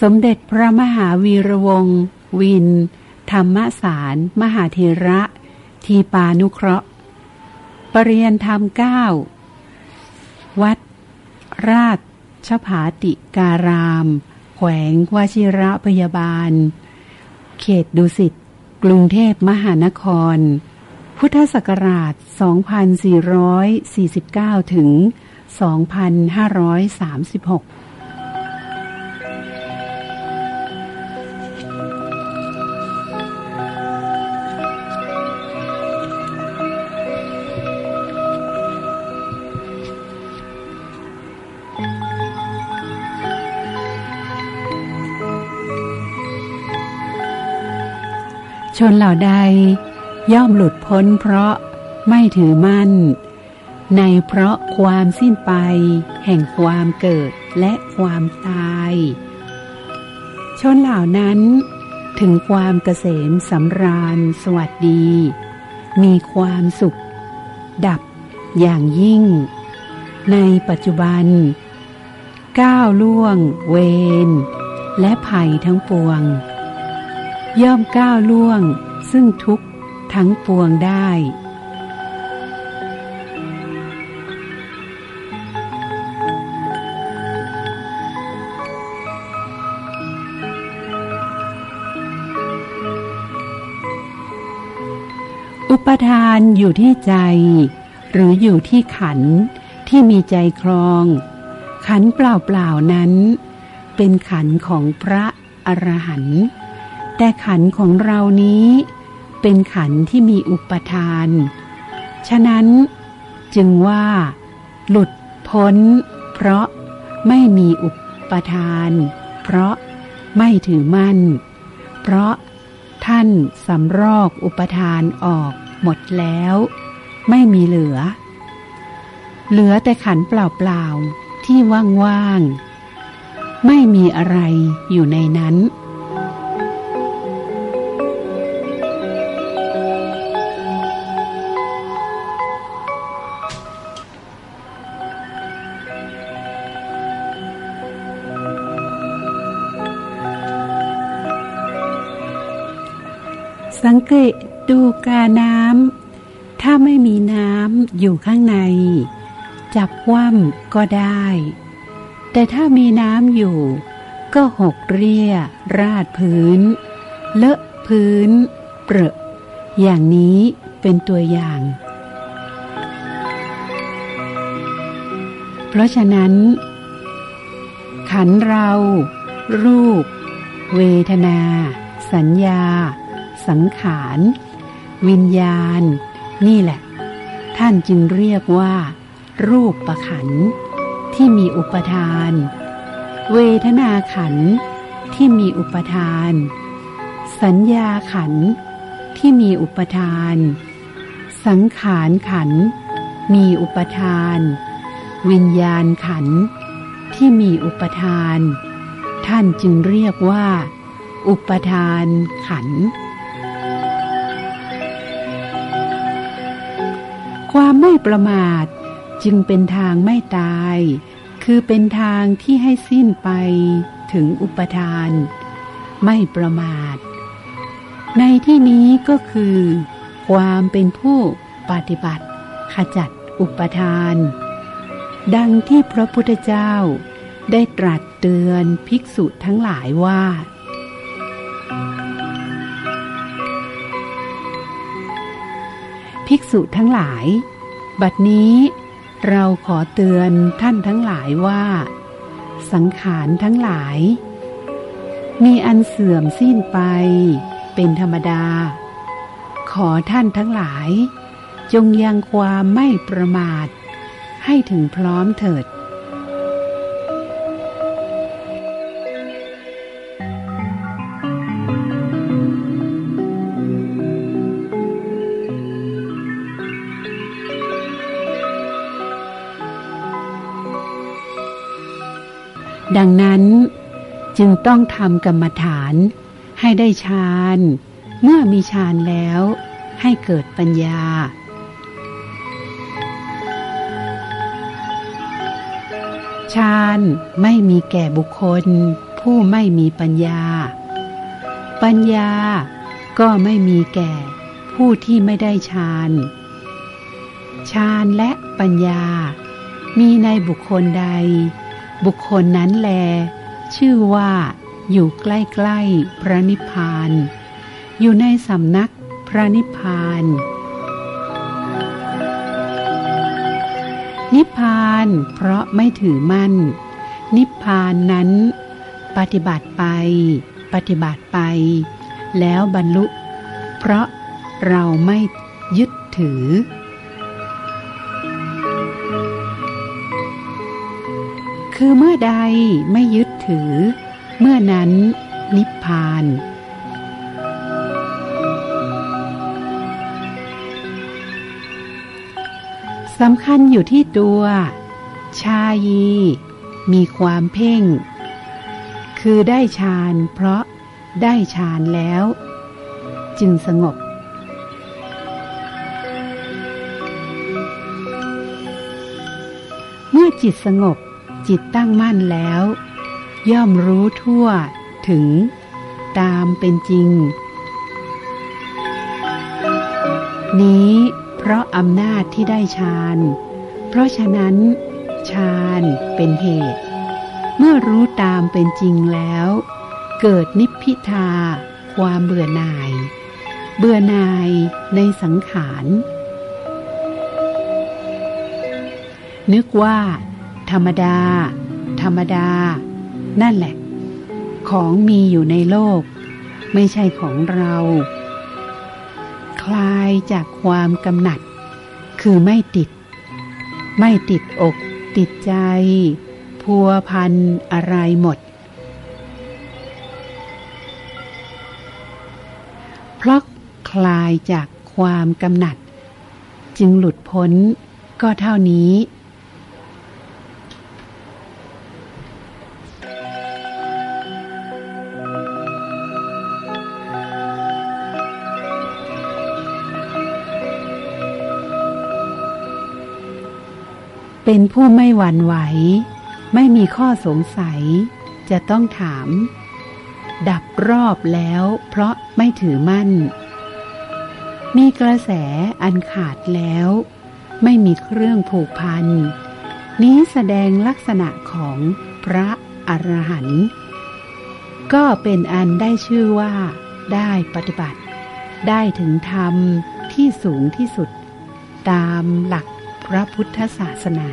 สมเด็จพระมหาวีระวงศ์วิน ธรรมสาร มหาเทระ ทีปานุเคราะห์ ปรริยนธรรมเก้าวัด ราชผาติการาม แขวงวชิระพยาบาล เขตดุสิต กรุงเทพมหานคร พุทธศักราช 2449 ถึง 2536 ชนเหล่าใดย่อมหลุดพ้นเพราะไม่ถือมั่น ในเพราะความสิ้นไป แห่งความเกิดและความตาย ชนเหล่านั้นถึงความเกษมสำราญสวัสดี มีความสุข ดับอย่างยิ่ง ในปัจจุบัน ก้าวล่วง เวรและภัยทั้งปวง ย่อมก้าวล่วง ซึ่งทุกทั้งปวงได้ อุปทานอยู่ที่ใจ หรืออยู่ที่ขันที่มีใจครอง ขันเปล่าๆนั้น เป็นขันของพระอรหันต์ แต่ขันของเรานี้เป็นขันที่มีอุปทาน ฉะนั้นจึงว่า หลุดพ้น เพราะไม่มีอุปทาน เพราะไม่ถือมั่น เพราะท่านสำรอกอุปทานออกหมดแล้ว ไม่มีเหลือ เหลือแต่ขันเปล่าๆที่ว่างๆ ไม่มีอะไรอยู่ในนั้น สังเกตดูกาน้ำถ้าไม่มีน้ำอยู่ข้างใน จับว่ำก็ได้ แต่ถ้ามีน้ำอยู่ ก็หกเรียราดพื้น เลอะพื้น เปรอะอย่างนี้เป็นตัวอย่าง เพราะฉะนั้น ขันเรา รูป เวทนา สัญญา สังขาร วิญญาณ นี่แหละ ท่านจึงเรียกว่า รูปประขันที่มีอุปทาน เวทนาขันที่มีอุปทาน สัญญาขันที่มีอุปทาน สังขารขันมีอุปทาน วิญญาณขันที่มีอุปทาน ท่านจึงเรียกว่า อุปทานขันค ไม่ประมาทจึงเป็นทางไม่ตาย คือเป็นทางที่ให้สิ้นไปถึงอุปทาน ไม่ประมาท ในที่นี้ก็คือ ความเป็นผู้ปฏิบัติ ขจัดอุปทาน ดังที่พระพุทธเจ้าได้ตรัสเตือนภิกษุทั้งหลายว่า ภิกษุทั้งหลาย บัดนี้เราขอเตือนท่านทั้งหลายว่า สังขารทั้งหลาย มีอันเสื่อมสิ้นไปเป็นธรรมดา ขอท่านทั้งหลาย จงยังความไม่ประมาท ให้ถึงพร้อมเถิด ดังนั้นจึงต้องทำกรรมฐานให้ได้ฌาน เมื่อมีฌานแล้วให้เกิดปัญญา ฌานไม่มีแก่บุคคล ผู้ไม่มีปัญญา ปัญญาก็ไม่มีแก่ผู้ที่ไม่ได้ฌาน ฌานและปัญญา มีในบุคคลใด บุคคลนั้นแล ชื่อว่าอยู่ใกล้ๆพระนิพพาน อยู่ในสำนักพระนิพพาน นิพพานเพราะไม่ถือมั่น นิพพานนั้น ปฏิบัติไป ปฏิบัติไป แล้วบรรลุ เพราะเราไม่ยึดถือ คือเมื่อใดไม่ยึดถือ เมื่อนั้นนิพพาน สำคัญอยู่ที่ตัว ชายี มีความเพ่ง คือได้ฌานเพราะได้ฌานแล้ว จึงสงบเมื่อจิตสงบ จิตตั้งมั่นแล้ว ย่อมรู้ทั่วถึง ตามเป็นจริง นี้เพราะอำนาจที่ได้ฌาน เพราะฉะนั้นฌานเป็นเหตุ เมื่อรู้ตามเป็นจริงแล้ว เกิดนิพพิทา ความเบื่อหน่าย เบื่อหน่ายในสังขารนึกว่า ธรรมดา ธรรมดา นั่นแหละ ของมีอยู่ในโลก ไม่ใช่ของเรา คลายจากความกำหนัด คือไม่ติด ไม่ติดอกติดใจ พัวพันอะไรหมด เพราะคลายจากความกำหนัด จึงหลุดพ้นก็เท่านี้ เป็นผู้ไม่หวั่นไหว ไม่มีข้อสงสัย จะต้องถาม ดับรอบแล้วเพราะไม่ถือมั่น มีกระแสอันขาดแล้ว ไม่มีเครื่องผูกพัน นี้แสดงลักษณะของพระอรหันต์ก็เป็นอันได้ชื่อว่า ได้ปฏิบัติ ได้ถึงธรรมที่สูงที่สุด ตามหลัก พระพุทธศาสนา